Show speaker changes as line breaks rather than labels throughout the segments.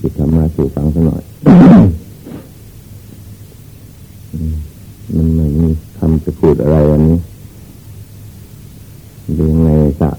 จิตธรรมะสู่ฟังสักหน่อย มันไม่มีคำจะพูดอะไรวันนี้เรื่องในสัต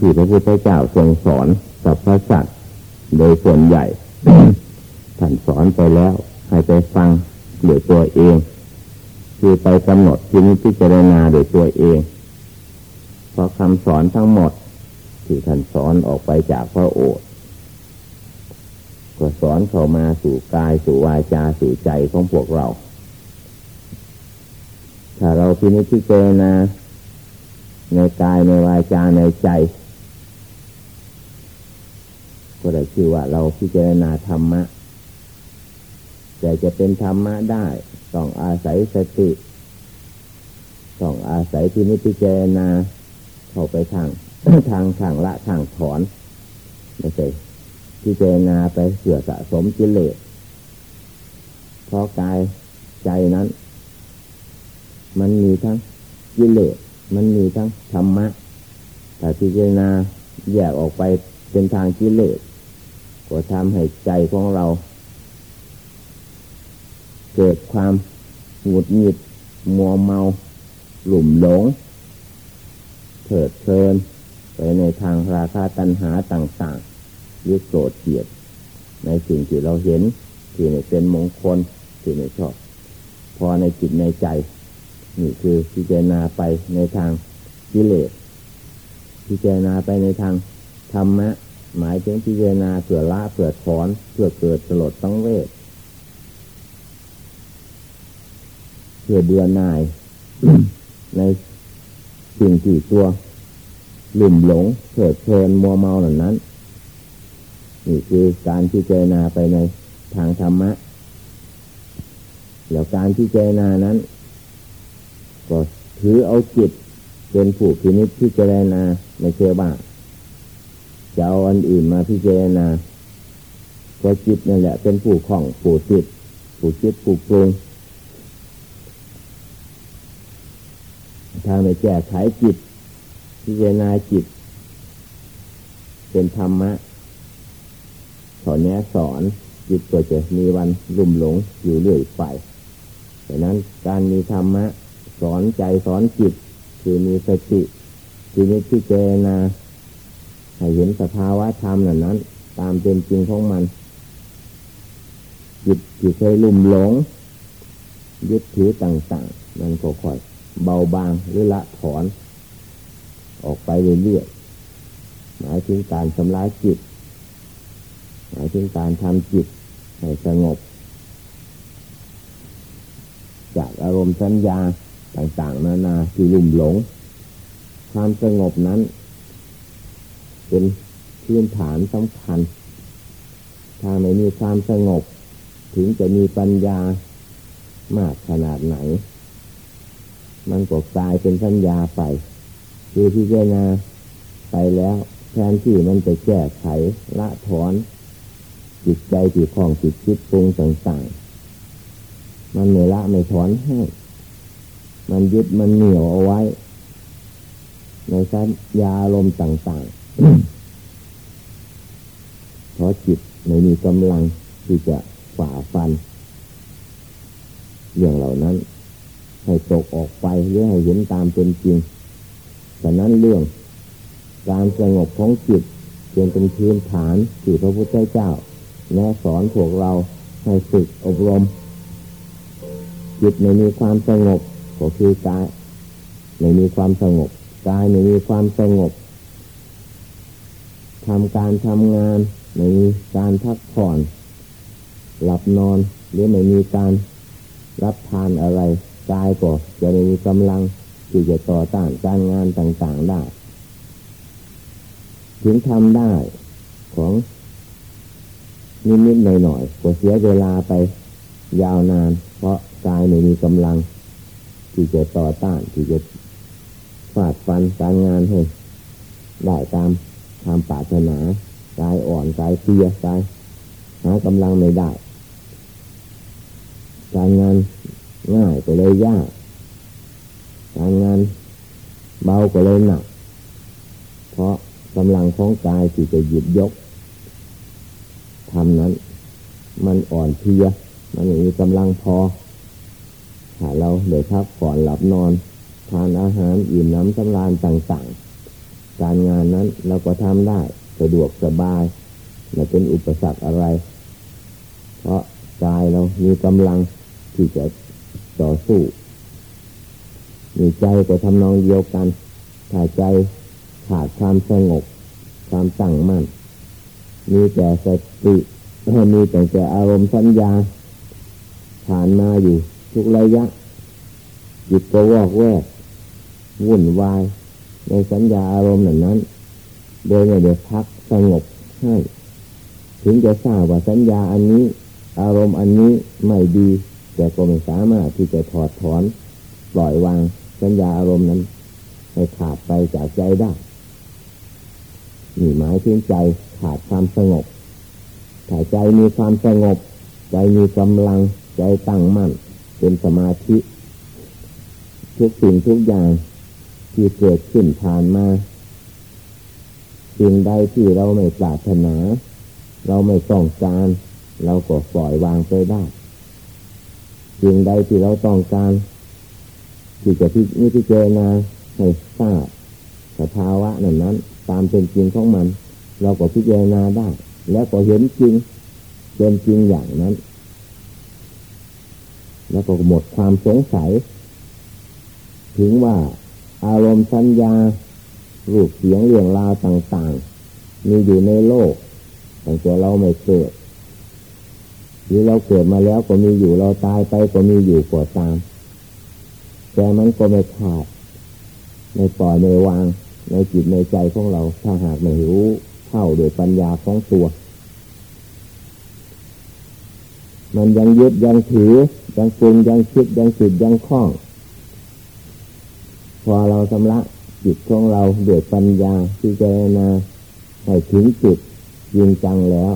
ที่พระพุทธเจ้าทรงสอนกับพระสัตว์โดยส่วนใหญ่ท่านสอนไปแล้ว ให้ไปฟังโดยตัวเอง คือไปกำหนดที่นิพจารณาโดยตัวเอง เพราะคำสอนทั้งหมด ที่ท่านสอนออกไปจากพระโอษฐ์ก็สอนเข้ามาสู่กายสู่วาจาสู่ใจของพวกเรา ถ้าเราพินิจพิจารณาในกายในวาจาในใจ ก็ได้ชื่อว่าเราพิจารณาธรรมะ แต่จะเป็นธรรมะได้ต้องอาศัยสติต้องอาศัยที่นิพพิจารณาเข้าไปทางทางทางละทางถอนไม่ใช่พิจารณาไปเสื่อสะสมกิเลสเพราะกายใจนั้น มันมีทั้งกิเลสมันมีทั้งธรรมะแต่พิจารณาแยกออกไปเป็นทางกิเลส ก็ทำให้ใจของเรา เกิดความหงุดหงิดมัวเมา หลุ่มหลงเถิดเพลินไปในทางราคาตัณหาต่างๆยึดโกรธเกลียด ในสิ่งที่เราเห็นที่ในเป็นมงคลที่ไม่ชอบ พอในจิตในใจ นี่คือพิจารณาไปในทางกิเลสพิจารณาไปในทางธรรมะ หมายถึงพิจารณาเพื่อละเพื่อถอนเพื่อเกิดสลดต้องเวทเพื่อเดือนนาย ในสิ่งที่ตัวหลุ่มหลงเถิดเพลินมัวเมาเหล่านั้น นี่คือการพิจารณาไปในทางธรรมะแล้วการพิจารณานั้น ก็ถือเอาจิตเป็นผู้พินิจพิจารณาไม่เชื่อบ้าง จะเอาอันอื่นมาพิจารณาก็จิตนั่นแหละ เป็นผู้ของผู้จิตผู้คิดผู้ปรุงทางในแก้ไขจิต พิจารณาจิต เป็นธรรมะสอนแนะสอนจิตก็จะมีวันลุ่มหลงอยู่เรื่อยไปดังนั้นการมีธรรมะ สอนใจสอนจิต คือมีสติทีนี้ที่เจนา ให้เห็นสภาวะธรรมนั้นนั้น ตามเป็นจริงของมัน จิตที่เคยลุ่มหลง ยึดถือต่างๆ มันค่อยๆเบาบางหรือละถอน ออกไปเรื่อยๆหมายถึงการชำระจิต หมายถึงการทำจิตให้สงบ จากอารมณ์สัญญาต่างๆ นานาที่ลุ่มหลง ความสงบนั้น เป็นพื้นฐานสำคัญ ถ้าไม่มีความสงบ ถึงจะมีปัญญามากขนาดไหน มันก็กลายเป็นสัญญาไป คือพิจารณาไปแล้วแทนที่มันจะแก้ไขละถอน จิตใจที่คล้องจิตคิดปรุงต่างๆ มันไม่ละไม่ถอนให้ มันยึดมันเหนียวเอาไว้ ในสัญญาลมณ์ต่างๆ เพราะจิตไม่มีกำลังที่จะฝ่าฟัน เรื่องเหล่านั้น ให้ตกออกไปหรือให้เห็นตามเป็นจริงแต่นั้นเรื่องการสงบของจิตเป็นพื้นฐานที่พระพุทธเจ้าแนะสอนพวกเราให้ฝึกอบรม จิตไม่มีความสงบก็คือกายไม่มีความสงบกายไม่มีความสงบ ทำการทำงานไม่มีการพักผ่อน หลับนอนหรือไม่มีการรับทานอะไรกายก็จะไม่มีกำลังที่จะต่อต้านการงานต่างๆได้ ถึงทำได้ของนิดๆหน่อยๆก็เสียเวลาไปยาวนาน เพราะกายไม่มีกำลัง ที่จะต่อต้านที่จะฟาดฟันการงานให้ได้ตาม ความปรารถนากายอ่อนกายเสียกายหากำลังไม่ได้ การงานง่ายก็เลยยาก การงานเบาก็เลยหนัก เพราะกำลังของกายที่จะหยิบยกทำนั้น มันอ่อนเพลีย มันไม่มีกำลังพอถ้าเราเดี๋ยวพักผ่อนหลับนอน ทานอาหารอิ่มน้ำสำราญต่าง ๆ การงานนั้นเราก็ทำได้สะดวกสบายไม่เป็นอุปสรรคอะไร เพราะกายเรามีกำลังที่จะต่อสู้มีใจก็ทำนองเดียวกันถ้าใจขาดความสงบความตั้งมั่น มีแต่สติมีแต่แต่อารมณ์สัญญา ผ่านมาอยู่ ทุกระยะ จิตก็วอกแวกวุ่นวาย ในสัญญาอารมณ์นั้นนั้น โดยไม่ได้พักสงบให้ถึงจะทราบว่าสัญญาอันนี้ อารมณ์อันนี้ไม่ดี แต่ก็ไม่สามารถที่จะถอดถอน ปล่อยวางสัญญาอารมณ์นั้น ให้ขาดไปจากใจได้นี่หมายถึงใจขาดความสงบถ้าใจมีความสงบ ใจมีกำลัง ใจตั้งมั่น เป็นสมาธิ ทุกสิ่งทุกอย่าง ที่เกิดขึ้นผ่านมาสิ่งใดที่เราไม่ปรารถนา เราไม่ต้องการ เราก็ปล่อยวางไปได้สิ่งใดที่เราต้องการที่จะพิพิจารณาให้ทราบสภาวะนั้นนั้น ตามเป็นจริงของมัน เราก็พิจารณาได้ แล้วก็เห็นจริงเป็นจริงอย่างนั้น แล้วก็หมดความสงสัย ถึงว่า อารมณ์สัญญารูปเสียงเรื่องราวต่างๆ มีอยู่ในโลกแต่แต่เราไม่เกิดหรือเราเกิดมาแล้วก็มีอยู่เราตายไปก็มีอยู่กว่าตาม แต่มันก็ไม่ขาดในปล่อยในวาง ในจิตในใจของเรา ถ้าหากไม่รู้เท่าโดยปัญญาของตัว มันยังยึดยังถือยังปรุงยังคิดยังจิตยังคล้อง พอเราชำระจิตของเราเดือดปัญญาที่เจรณาให้ถึงจุดยิงจังแล้ว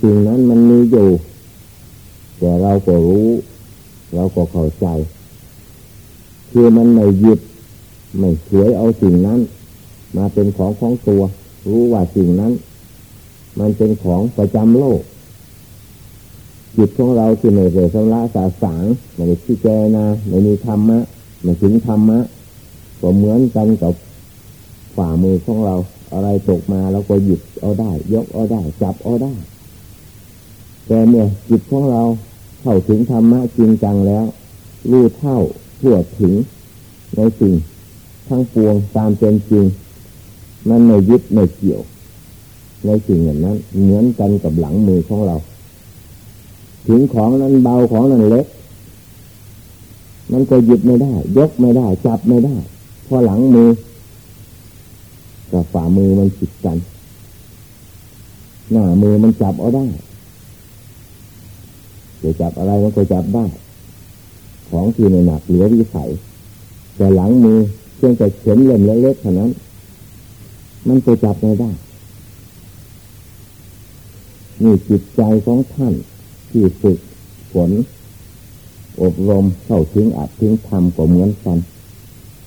สิ่งนั้นมันมีอยู่ แต่เราก็รู้ เราก็เข้าใจ คือมันไม่หยึดไม่เฉยเอาสิ่งนั้น มาเป็นของของตัว รู้ว่าสิ่งนั้น มันเป็นของประจำโลก จิตของเราที่ไม่เสสละสาสางไม่ได้ที่เจนะไม่มีธรรมะไม่ถึงธรรมะ ก็เหมือนกันกับฝ่ามือของเรา อะไรตกมาเราก็หยิบเอาได้ ยกเอาได้ จับเอาได้ แต่เมื่อจิตของเราเข้าถึงธรรมะจริงจังแล้วรู้เท่าทั่วถึงในสิ่ง ทั้งปวงตามเป็นจริง มันไม่ยึดไม่เกี่ยว ในสิ่งอย่างนั้น เหมือนกันกับหลังมือของเรา ถึงของนั้นเบาของนั้นเล็ก มันก็หยึดไม่ได้ ยกไม่ได้ จับไม่ได้ พราะหลังมือกับฝ่ามือมันจิดกัน หน้ามือมันจับเอาได้จะจับอะไรมันก็จับได้ ของที่ในหนักเหลือวิสัย แต่หลังมือเพียงแต่เข็นเล่มเล็กๆเท่านั้น มันก็จับไม่ได้ นี่จิตใจของท่านที่ฝึกฝนอบรมเข้าถึงอัดถึงธรรมก็เหมือนกัน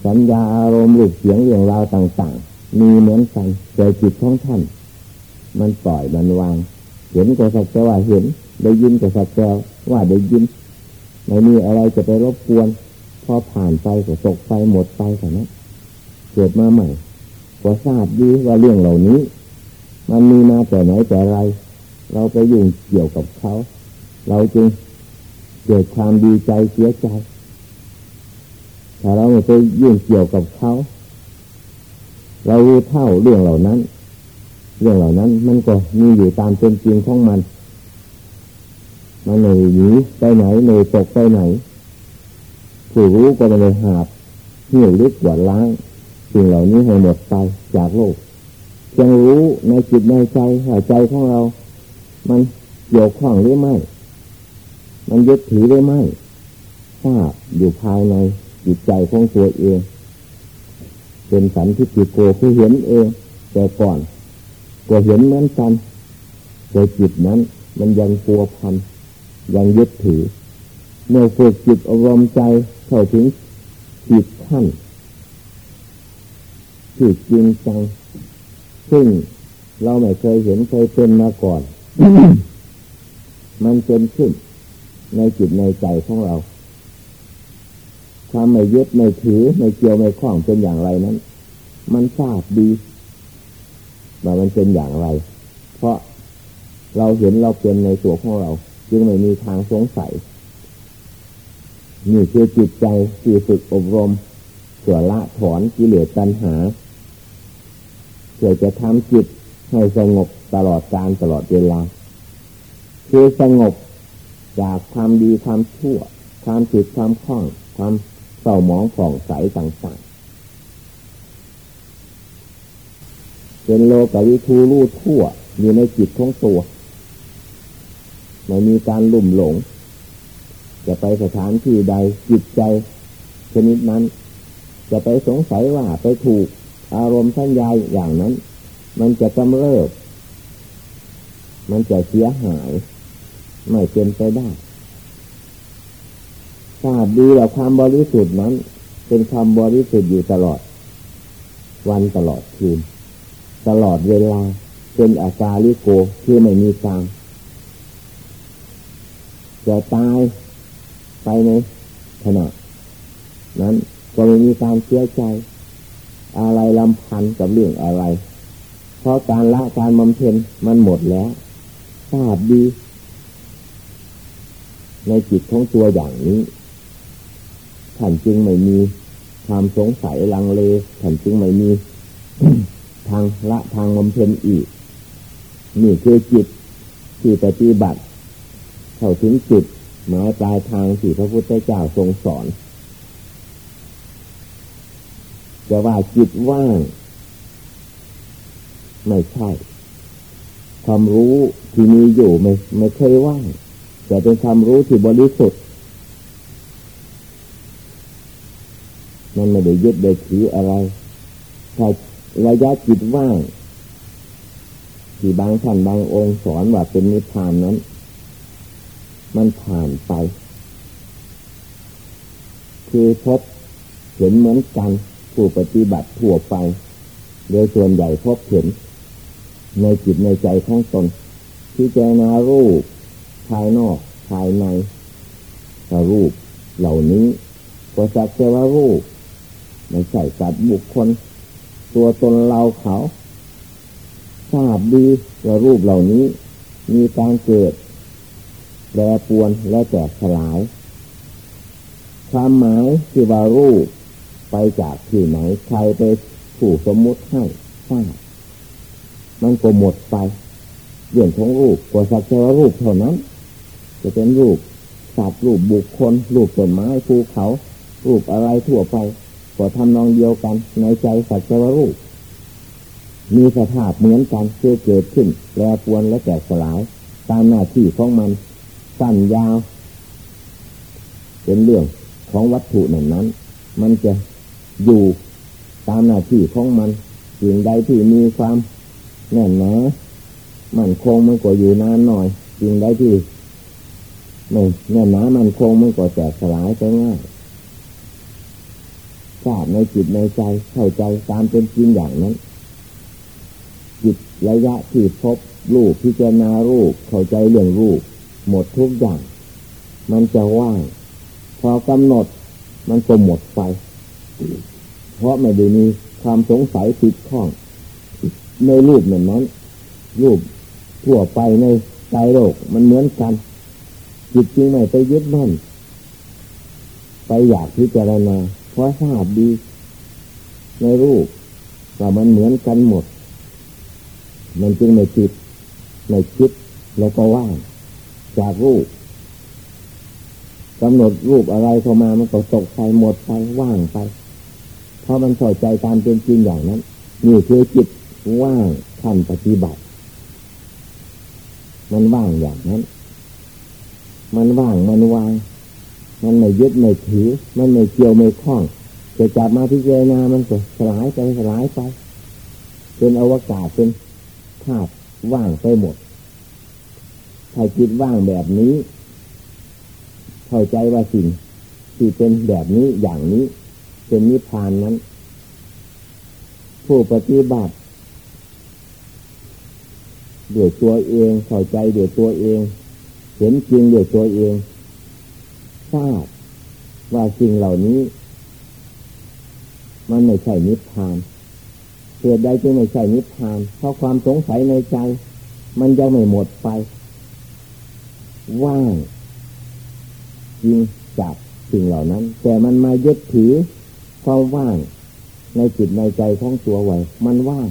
สัญญาอารมณ์รูปเสียงเรื่องราวต่าง ๆ มีเหมือนกันแต่จิตของท่าน มันปล่อยมันวาง เห็นก็สักแต่ว่าเห็น ได้ยินก็สักแต่ว่าได้ยินไม่มีอะไรจะไปรบกวน พอผ่านไปก็ตกไปหมดไปแต่นั้นเกิดมาใหม่ก็ทราบดีว่าเรื่องเหล่านี้ มันมีมาแต่ไหนแต่ไร เราไปยุ่งเกี่ยวกับเขา เราจึงเกิดความดีใจเสียใจ ถ้าเราไม่ไปยุ่งเกี่ยวกับเขา เรารู้เท่าเรื่องเหล่านั้น เรื่องเหล่านั้น มันก็มีอยู่ตามเป็นจริงของมัน มันไม่หนีไปไหนไม่ตกไปไหน ผู้รู้ก็ไม่ได้หาบเหี่ยวลึกหวานล้างสิ่งเหล่านี้ให้หมดไปจากโลกเพียงรู้ในจิตในใจหัวใจของเรา มันเกี่ยวข้องหรือไม่ มันยึดถือหรือไม่ทราบอยู่ภายใน จิตใจของตัวเอง เป็นสันทิฏฐิโกคือเห็นเองแต่ก่อนก็เห็นเหมือนกันแต่จิตนั้น มันยังกลัวพันยังยึดถือ เมื่อฝึกจิตอารมณ์ใจเข้าถึงจิตขั้นที่จริงจังซึ่งเราไม่เคยเห็นเคยเป็นมาก่อน มันเป็นขึ้นในจิตในใจของเรา ความไม่ยึดไม่ถือไม่เกี่ยวไม่คล้องเป็นอย่างไรนั้น มันทราบดีว่ามันเป็นอย่างไร เพราะเราเห็นเราเป็นในตัวของเรา จึงไม่มีทางสงสัยนี่คือจิตใจที่ฝึกอบรมเพื่อละถอนกิเลสตัณหาเพื่อจะทำจิตให้สงบตลอดการตลอดเวลา คือสงบจากความดีความชั่ว ความผิดความคล่อง ความ เศร้าหมองผ่องใสต่างๆเป็นโลกวิทูรู้ทั่วอยู่ในจิตของตัวไม่มีการลุ่มหลง จะไปสถานที่ใดจิตใจ ชนิดนั้น จะไปสงสัยว่าไปถูกอารมณ์สัญญาอย่างนั้น มันจะกำเริบ มันจะเสียหาย ไม่เป็นไปได้ ทราบดีว่าความบริสุทธิ์นั้น เป็นความบริสุทธิ์อยู่ตลอด วันตลอดคืน ตลอดเวลาเป็นอาการลิโกคือไม่มีกลางจะตายไปในขณะนั้นก็ไม่มีการเสียใจ อะไรลำพันกับเรื่องอะไร เพราะการละการบำเพ็ญมันหมดแล้วทราบดี ในจิตของตัวอย่างนี้ ท่านจึงไม่มีความสงสัยลังเลท่านจึงไม่มีทางละทางบำเพ็ญอีก นี่คือจิตที่ปฏิบัติ เข้าถึงจิตหมายปลายทางที่พระพุทธเจ้าทรงสอนจะว่าจิตว่าง ไม่ใช่ ความรู้ที่มีอยู่ไม่ไม่เคยว่างแต่เป็นความรู้ที่บริสุทธิ์ มันไม่ได้ยึดได้ถืออะไรถ้าระยะจิตว่างที่บางท่านบางองค์สอนว่าเป็นนิพพานนั้น มันผ่านไป คือพบเห็นเหมือนกันผู้ปฏิบัติทั่วไปโดยส่วนใหญ่พบเห็น ในจิตในใจของตนที่เจนารูป ภายนอกภายในรูป เหล่านี้ก็สักแต่ว่ารูป ไม่ใช่สัตว์บุคคล ตัวตนเราเขาทราบดีว่ารูปเหล่านี้ มีการเกิดแปรปวนและแตกสลาย ความหมายที่ว่ารูปไปจากที่ไหนใครไปผู้สมมุติให้ทราบมันก็หมดไปเรื่องของรูปก็สักแต่ว่ารูปเท่านั้น จะเป็นรูปสัตว์รูปบุคคล รูปต้นไม้ภูเขา รูปอะไรทั่วไป ก็ทำนองเดียวกัน ในใจสัจจวรูปมีสภาพเหมือนกันเกิดเกิดขึ้นแปรปวนและแตกสลาย ตามหน้าที่ของมัน สั้นยาว เป็นเรื่องของวัตถุนั้นนั้น มันจะอยู่ตามหน้าที่ของมันสิ่งใดที่มีความแน่นหนามันคงมันก็อยู่นานหน่อยสิ่งใดที่ไม่แน่นหนามันคงมันก็แตกสลายไปง่าย ทราบในจิตในใจเข้าใจตามเป็นจริงอย่างนั้น จิตระยะที่พบรูปพิจารณารูปเข้าใจเรื่องรูป หมดทุกอย่าง มันจะว่าง พอกำหนดมันก็หมดไป เพราะไม่ได้มีความสงสัยติดข้อง ในรูปเหมือนนั้น รูปทั่วไปในใจโลกมันเหมือนกัน จิตจริงไม่ไปยึดมั่น ไปอยากพิจารณา พราะทราบดี ในรูปว่ามันเหมือนกันหมด มันจึงไม่ติดไม่คิดแล้วก็ว่าง จากรูปกำหนดรูปอะไรเข้ามามันก็ตกไปหมดไปว่างไปเพราะมันสอใจตามเป็นจริงอย่างนั้นนี่คือจิตว่างขั้นปฏิบัติ มันว่างอย่างนั้น มันว่างมันวาง มันไม่ยึดไม่ถือ มันไม่เกี่ยวไม่คล้องจะจับมาพิจารณามันก็สลายไปสลายไปเป็นอวกาศเป็นธาตุว่างไปหมดถ้าจิตว่างแบบนี้ เข้าใจว่าสิ่งที่เป็นแบบนี้อย่างนี้ เป็นนิพพานนั้น ผู้ปฏิบัติดือดตัวเองเข้าใจดือดตัวเอง เห็นจริงดือดตัวเอง ทราบว่าสิ่งเหล่านี้ มันไม่ใช่นิพพานเหตุใดจึงไม่ใช่นิพพาน เพราะความสงสัยในใจ มันยังไม่หมดไป ว่างจริงจากสิ่งเหล่านั้น แต่มันมายึดถือความว่าง ในจิตในใจของตัวไว้ มันว่าง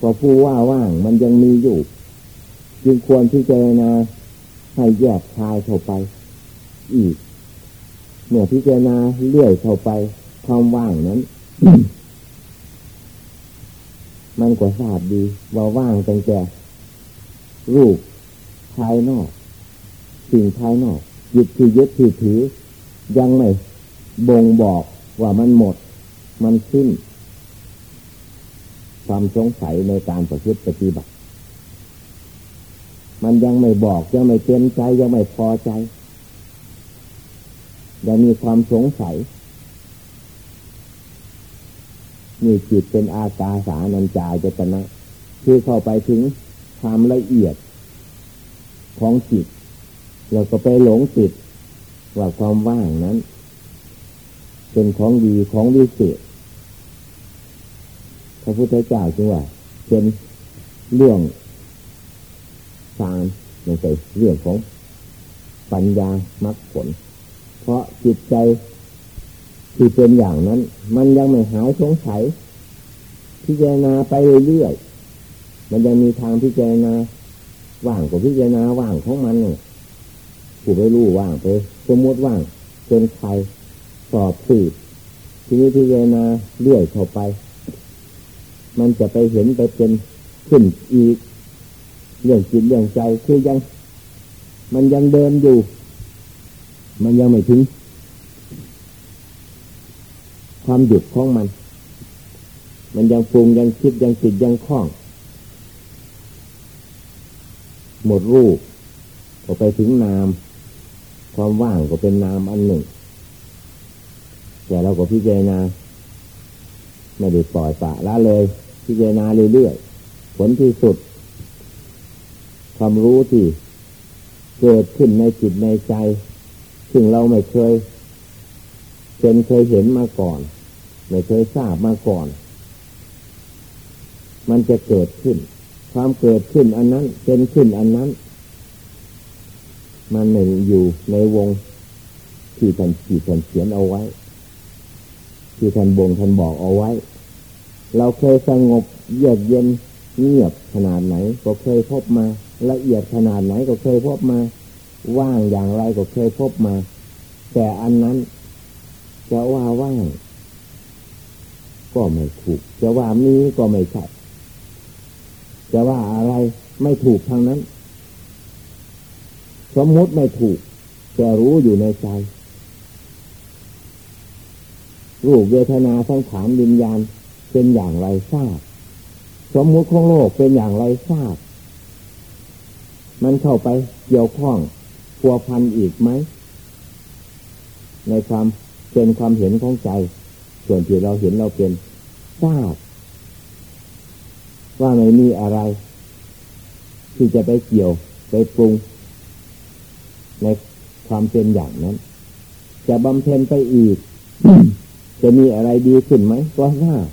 พอผู้ว่าว่างมันยังมีอยู่ จึงควรที่จะนาให้แยกคายเข้าไป อีก เมื่อพิจารณาเลื่อยเข้าไปความว่างนั้น มันก็ทราบดีว่าว่างตั้งแต่รูปภายนอก สิ่งภายนอกยึดที่ยึดที่ถือ ยังไม่บ่งบอกว่ามันหมด มันสิ้น ความสงสัยในการประพฤติปฏิบัติ มันยังไม่บอกยังไม่เต็มใจยังไม่พอใจ ยังมีความสงสัยมีจิตเป็นอากาสานัญจายจตนะ คือเข้าไปถึงความละเอียดของจิต เราก็ไปหลงติดว่าความว่างนั้น เป็นของดีของวิเศษพระพุทธเจ้าจึงว่า เป็นเรื่องสารไม่ใช่เรื่องของปัญญามรรคผล เพราะจิตใจที่เป็นอย่างนั้น มันยังไม่หายสงสัยพิจารณาไปเรื่อยๆมันยังมีทางพิจารณาว่างกว่าพิจารณาว่างของมันเนี่ยผู้ไปรู้ว่างไปสมมติว่างเป็นใครสอบสืบทีนี้พิจารณาเรื่อยเข้าไป มันจะไปเห็นไปเป็นขึ้นอีกเรื่องจิตเรื่องใจคือยัง มันยังเดินอยู่ มันยังไม่ถึง ความหยุดของมัน มันยังปรุงยังคิดยังติดยังคล้อง หมดรูปก็ไปถึงนาม ความว่างก็เป็นนามอันหนึ่ง แต่เราก็พิจารณาไม่ได้ปล่อยปะละเลย พิจารณาเรื่อยๆผลที่สุด ความรู้ที่เกิดขึ้นในจิตในใจ ซึ่งเราไม่เคยเป็นเคยเห็นมาก่อน ไม่เคยทราบมาก่อน มันจะเกิดขึ้น ความเกิดขึ้นอันนั้น เป็นขึ้นอันนั้น มันไม่อยู่ในวงที่ท่านที่ท่านเขียนเอาไว้ ที่ท่านบ่งท่านบอกเอาไว้ เราเคยสงบเยือกเย็นเงียบขนาดไหน ก็เคยพบมา ละเอียดขนาดไหนก็เคยพบมา ว่างอย่างไรก็เคยพบมา แต่อันนั้นจะว่าว่าง ก็ไม่ถูก จะว่ามีก็ไม่ใช่ จะว่าอะไรไม่ถูกทางนั้น สมมติไม่ถูก แต่รู้อยู่ในใจรูปเวทนาสังขารวิญญาณเป็นอย่างไรทราบ สมมุติของโลกเป็นอย่างไรทราบ มันเข้าไปเกี่ยวข้อง พัวพันอีกไหม ในความเป็นความเห็นของใจ ส่วนที่เราเห็นเราเป็นทราบว่าไม่มีอะไร ที่จะไปเกี่ยวไปปรุง ในความเป็นอย่างนั้น จะบำเพ็ญไปอีก จะมีอะไรดีขึ้นไหมก็ทราบ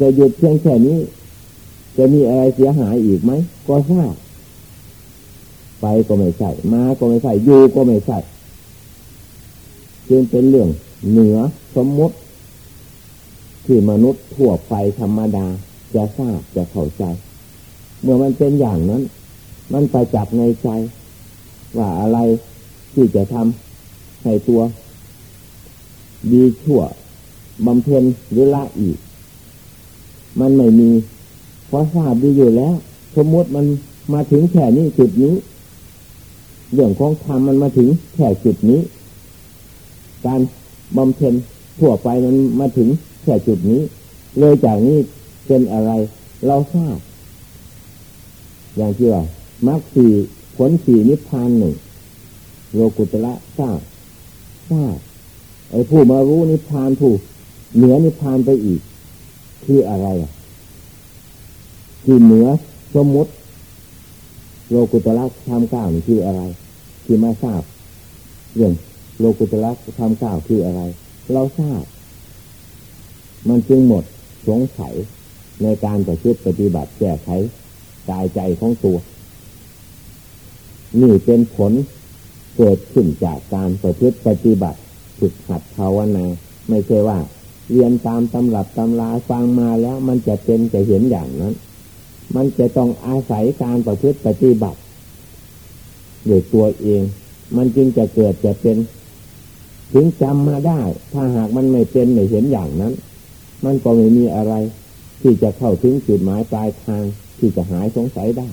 จะหยุดเพียงแค่นี้ จะมีอะไรเสียหายอีกไหมก็ทราบ ไปก็ไม่ใช่ มาก็ไม่ใช่อยู่ก็ไม่ใช่จึงเป็นเรื่องเหนือสมมติ ที่มนุษย์ทั่วไปธรรมดา จะทราบจะเข้าใจ เมื่อมันเป็นอย่างนั้น มันไปจับในใจ ว่าอะไรที่จะทำให้ตัว ดีชั่วบำเพ็ญหรือละอีก มันไม่มี เพราะทราบดีอยู่แล้ว สมมติมันมาถึงแค่นี้จุดนี้ เรื่องของธรรมมันมาถึงแค่จุดนี้ การบำเพ็ญทั่วไปมันมาถึงแค่จุดนี้ เลยจากนี้เป็นอะไร เราทราบ อย่างที่ว่ามรรคสี่ผลสี่นิพพานหนึ่งโลกุตละทราบทราบไอ้ผู้มารู้นิพพานผู้เหนือนิพพานไปอีก คืออะไรอะ คือเหนือสมมติ โลกุตละธรรมเก้านี่คืออะไร คือมาทราบเรื่องโลกุตละธรรมเก้าคืออะไร เราทราบ มันจึงหมดสงสัยในการประพฤติปฏิบัติแก้ไขกายใจของตัว นี่เป็นผลเกิดขึ้นจากการประพฤติปฏิบัติฝึกหัดภาวนา ไม่ใช่ว่า เรียนตามตำรับตำราฟังมาแล้วมันจะเป็นจะเห็นอย่างนั้น มันจะต้องอาศัยการประพฤติปฏิบัติด้วยตัวเอง มันจึงจะเกิดจะเป็น ถึงจำมาได้ ถ้าหากมันไม่เป็นไม่เห็นอย่างนั้น มันก็ไม่มีอะไร ที่จะเข้าถึงจุดหมายปลายทางที่จะหายสงสัยได้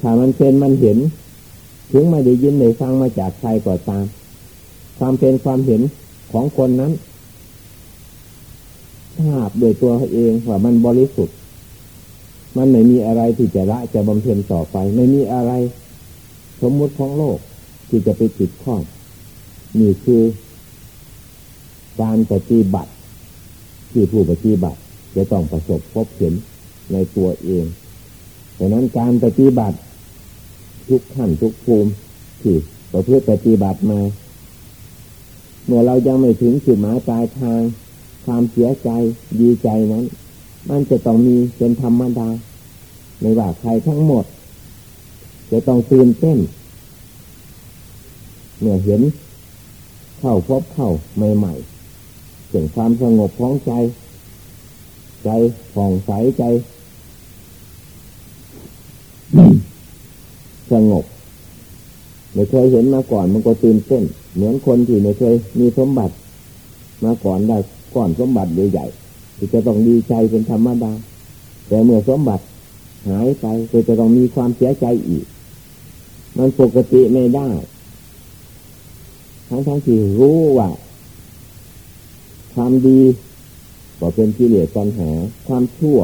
ถ้ามันเป็นมันเห็น ถึงไม่ได้ยินได้ฟังมาจากใครก็ตาม ความเป็นความเห็นของคนนั้น ทราบโดยตัวเองว่ามันบริสุทธิ์ มันไม่มีอะไรที่จะละจะบำเพ็ญต่อไป ไม่มีอะไร สมมุติของโลกที่จะไปติดข้องนี่คือการปฏิบัติที่ผู้ปฏิบัติ จะต้องประสบพบเห็นในตัวเองดังนั้นการปฏิบัติ ทุกขั้นทุกภูมิที่ประพฤติปฏิบัติมา เมื่อเรายังไม่ถึงจุดหมายปลายทาง ความเสียใจดีใจนั้น มันจะต้องมีเป็นธรรมดาไม่ว่าใครทั้งหมด จะต้องตื่นเต้นเมื่อเห็นเข้าพบเข้าใหม่ๆถึงความสงบของใจ ใจผ่องใสใจ สงบไม่เคยเห็นมาก่อนมันก็ตื่นเต้น เหมือนคนที่ไม่เคยมีสมบัติ มาก่อนได้ ก่อนสมบัติใหญ่ๆที่จะต้องดีใจเป็นธรรมดา แต่เมื่อสมบัติหายไปก็จะต้องมีความเสียใจอีก มันปกติไม่ได้ ทั้งทั้งที่รู้ว่าความดีก็เป็นกิเลสปัญหา ความชั่ว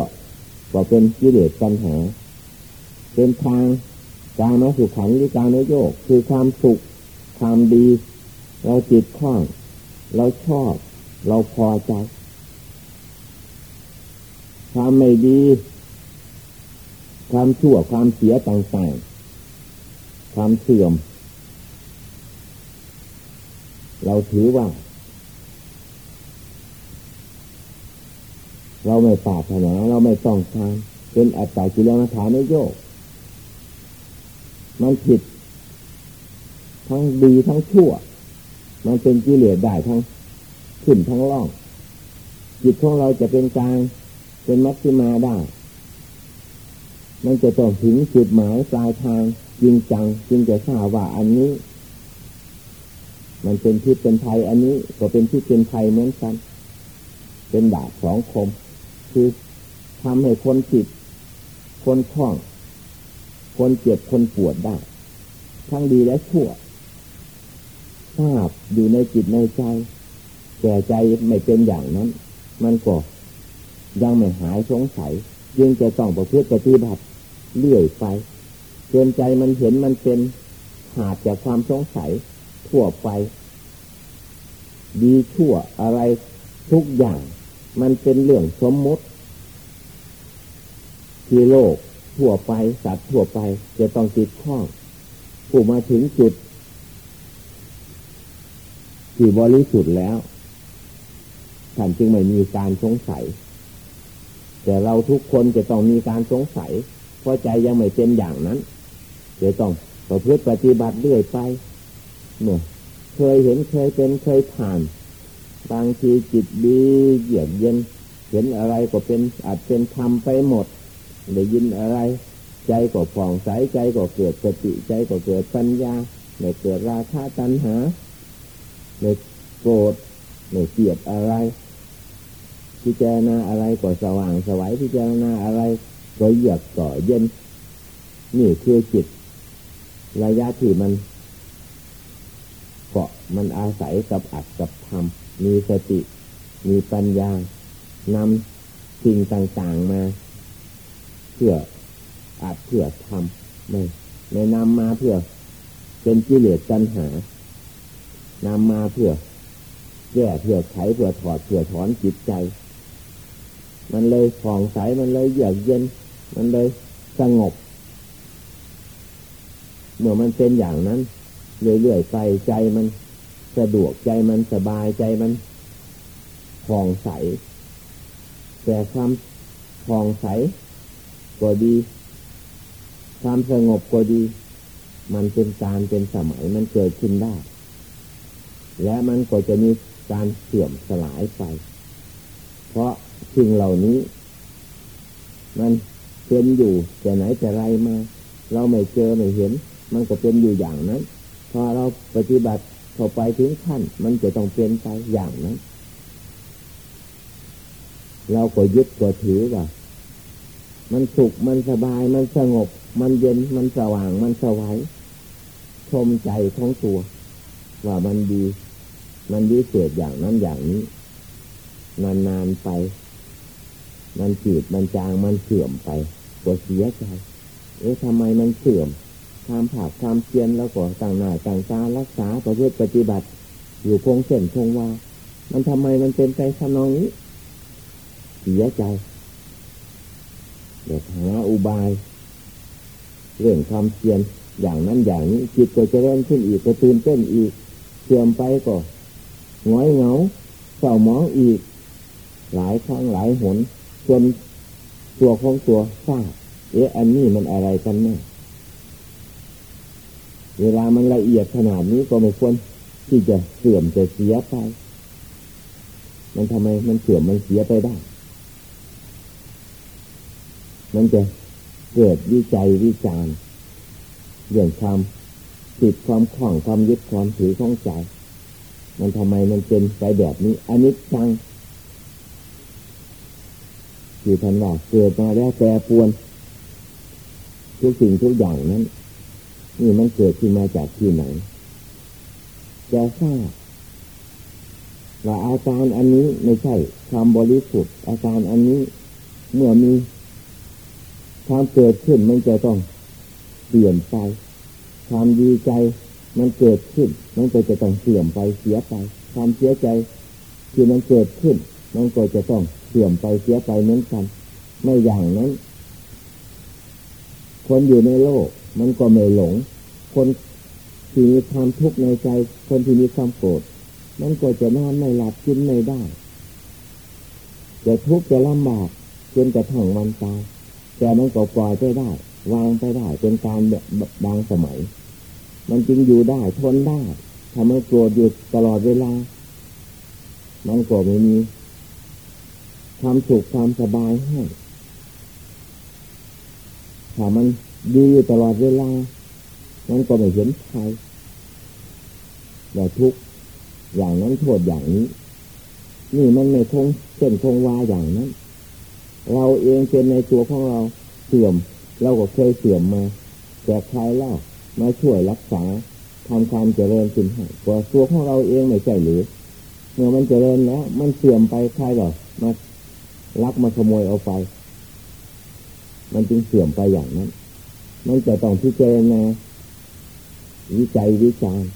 ก็เป็นกิเลสปัญหา เป็นทางการมาสุขขันหรือการนโยกคือความสุขความดี เราจิตคล้อง เราชอบ เราพอใจความไม่ดี ความชั่วความเสียต่างๆ ความเสื่อม เราถือว่า เราไม่ปาถนาเราไม่ต้องการเป็นอัตตากิเลสฐานโยก มันผิด ทั้งดีทั้งชั่ว มันเป็นกิเลสได้ทั้ง ขึ้นทั้งล่อง จิตของเราจะเป็นกลางเป็นมัชฌิมาได้ มันจะต้องถึงจุดหมายปลายทางจริงจังจึงจะทราบว่าอันนี้ มันเป็นพิษเป็นภัยอันนี้ก็เป็นพิษเป็นภัยเหมือนกัน เป็นดาบสองคม คือทำให้คนจิต คนคล่อง คนเจ็บคนปวดได้ ทั้งดีและชั่วทราบอยู่ในจิตในใจ แต่ใจไม่เป็นอย่างนั้น มันก็ยังไม่หายสงสัยยังจะต้องประพฤติปฏิบัติเรื่อยไปจนใจมันเห็นมันเป็นหาดจากความสงสัยทั่วไป ดีชั่วอะไรทุกอย่าง มันเป็นเรื่องสมมติ ที่โลกทั่วไปสัตว์ทั่วไป จะต้องติดข้องผู้มาถึงจุดที่บริสุทธิ์แล้ว ท่านจึงไม่มีการสงสัย แต่เราทุกคนจะต้องมีการสงสัย เพราะใจยังไม่เป็นอย่างนั้นจะต้องประพฤติปฏิบัติเรื่อยไปเมื่อเคยเห็นเคยเป็นเคยผ่าน บางทีจิตดีเยือกเย็น เห็นอะไรก็เป็นอาจเป็นธรรมไปหมดได้ยินอะไร ใจก็ผ่องใสใจก็เกิดสติใจก็เกิดปัญญาไม่เกิดราคะตัณหาไม่โกรธไม่เกลียดอะไร พิจารณาอะไรก็สว่างสวัยพิจารณาอะไรก็เยือกก็เย็น นี่คือจิต ระยะที่มันเกาะมันอาศัยกับอัดกับทำมีสติ มีปัญญานำสิ่งต่างๆมา เพื่ออัดเพื่อทำไม่ไม่นำมาเพื่อ เป็นกิเลสตัณหานำมาเพื่อ แก้เพื่อไขเพื่อถอดเพื่อถอนจิตใจ มันเลยผ่องใส มันเลยเยือกเย็น มันเลยสงบ เมื่อมันเป็นอย่างนั้นเรื่อยๆไปใจมันสะดวกใจมันสบายใจมันผ่องใส แต่ความผ่องใสก็ดี ความสงบก็ดี มันเป็นการเป็นสมัยมันเกิดขึ้นได้ และมันก็จะมีการเสื่อมสลายไป สิ่งเหล่านี้ มันเป็นอยู่แต่ไหนแต่ไรมา เราไม่เจอไม่เห็น มันก็เป็นอยู่อย่างนั้น พอเราปฏิบัติเข้าไปถึงขั้น มันจะต้องเปลี่ยนไปอย่างนั้น เราก็ยึดก็ถือว่า มันสุขมันสบายมันสงบ มันเย็นมันสว่างมันสวัยชมใจของตัว ว่ามันดี มันดีเศษอย่างนั้นอย่างนี้นานๆไป มันจืดมันจางมันเสื่อมไปก็เสียใจ เอ๊ะทำไมมันเสื่อมความผากความเพียรแล้วก็ต่างหน้าต่างตารักษาประพฤติปฏิบัติ อยู่คงเส้นคงวามันทำไมมันเป็นใจทำนองนี้เสียใจเดี๋ยวหาอุบาย เรื่องความเพียรอย่างนั้นอย่างนี้จิตก็จะเริ่มขึ้นอีกก็ตื่นเต้นอีกเสื่อมไปก็หงอยเหงาเศร้าหมองอีก หลายครั้งหลายหน จนตัวของตัวทราบเอ๊ะอันนี้มันอะไรกันแน่เวลามันละเอียดขนาดนี้ก็ไม่ควรที่จะเสื่อมจะเสียไป มันทำไมมันเสื่อมมันเสียไปได้ มันจะเกิดวิจัยวิจารเรื่องความติดความขล่องความยึดความถือของใจ มันทำไมมันเป็นไปแบบนี้อันนี้จัง คือทันว่าเกิดมาแล้วแปรปวน ทุกสิ่งทุกอย่างนั้น นี่มันเกิดขึ้นมาจากที่ไหนจะทราบว่าอาการอันนี้ไม่ใช่ความบริสุทธิ์อาการอันนี้เมื่อมีความเกิดขึ้นมันจะต้องเปลี่ยนไปความดีใจมันเกิดขึ้น มันก็จะต้องเสื่อมไปเสียไป ความเสียใจที่มันเกิดขึ้น มันก็จะต้อง สื่อมไปเสียไปเหมือนกัน ไม่อย่างนั้น คนอยู่ในโลก มันก็ไม่หลง คนที่มีความทุกข์ในใจ คนที่มีความโกรธมันก็จะนอนไม่หลับกินไม่ได้จะทุกข์จะลำบากจนกระทั่งวันตายแต่มันก็ปล่อยไปได้ วางไปได้เป็นการแบางสมัย มันจึงอยู่ได้ทนได้ทำให้โกรธอยู่ตลอดเวลา มันก็ไม่มี ความสุขความสบายให้ถ้ามันดีอยู่ตลอดเวลา มันก็ไม่เห็นใครแต่ทุกอย่างนั้นโทษอย่างนี้ นี่มันไม่คงเส้นคงวาอย่างนั้น เราเองเป็นในตัวของเราเสื่อม เราก็เคยเสื่อมมา แต่ใครเล่ามาช่วยรักษาทำความเจริญขึ้นให้ตัวตัวของเราเองไม่ใช่หรือ เมื่อมันเจริญแล้ว มันเสื่อมไปใครหรอมา ลักมาขโมยเอาไป มันจึงเสื่อมไปอย่างนั้น มันจะต้องพิจารณาวิจัยวิจารณ์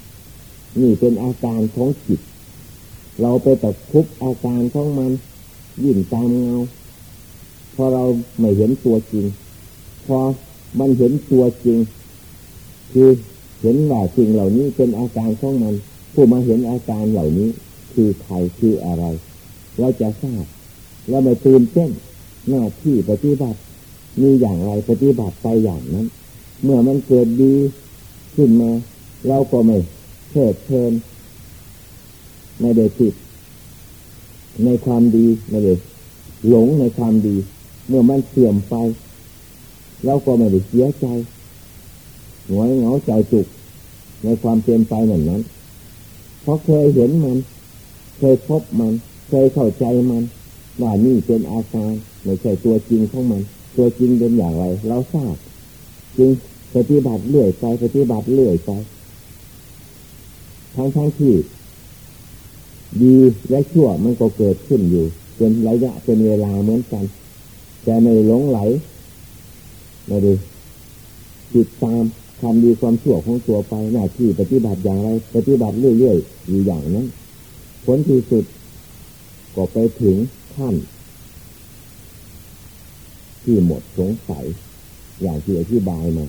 นี่เป็นอาการของจิต เราไปตะคุบอาการของมันยิ่งตามเงาพอเราไม่เห็นตัวจริง พอมันเห็นตัวจริง คือเห็นว่าสิ่งเหล่านี้เป็นอาการของมัน ผู้มาเห็นอาการเหล่านี้ คือใครคืออะไร เราจะทราบ เราไม่ตื่นเต้นหน้าที่ปฏิบัติ มีอย่างไรปฏิบัติไปอย่างนั้น เมื่อมันเกิดดีขึ้นมา เราก็ไม่เพิดเพลินไม่ได้ติดในความดีไม่ได้หลงในความดี เมื่อมันเสื่อมไปเราก็ไม่ได้เสียใจหงอยเหงาใจจุกในความเปลี่ยนไปเหมือนนั้น เพราะเคยเห็นมัน เคยพบมัน เคยเข้าใจมัน ว่านี่เป็นอาการไม่ใช่ตัวจริงของมัน ตัวจริงเป็นอย่างไร เราทราบ จึงปฏิบัติเรื่อยไปปฏิบัติเรื่อยไปทั้งทั้งที่ดีและชั่วมันก็เกิดขึ้นอยู่ เป็นระยะเป็นเวลาเหมือนกันแต่ไม่หลงไหลไม่ด้ติดตามความดีความชั่วของตัวไปหน้าที่ปฏิบัติอย่างไร ปฏิบัติเรื่อยๆอยู่อย่างนั้นผลที่สุดก็ไปถึง ขั้นที่หมดสงสัยอย่างที่อธิบายมา